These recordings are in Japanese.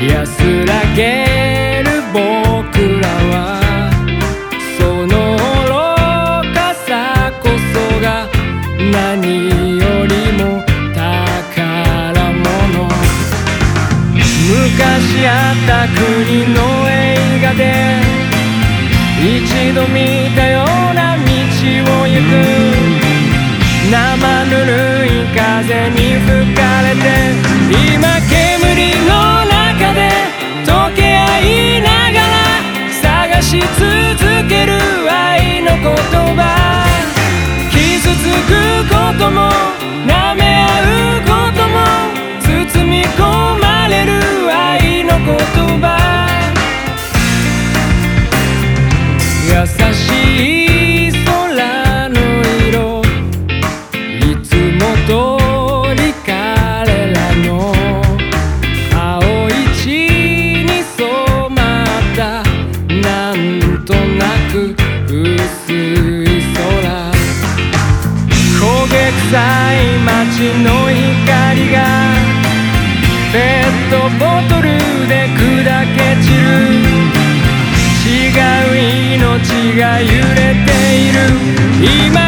安らげる僕らはその愚かさこそが何よりも宝物。昔あった国の映画で一度見たような道を行く。生ぬるい風に吹かれて今薄い空。焦げ臭い街の光がペットボトルで砕け散る。違う命が揺れている。今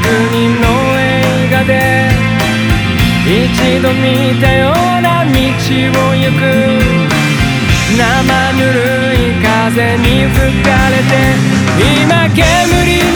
あった国の映画で一度見たような道を行く。生ぬるい風に吹かれて今煙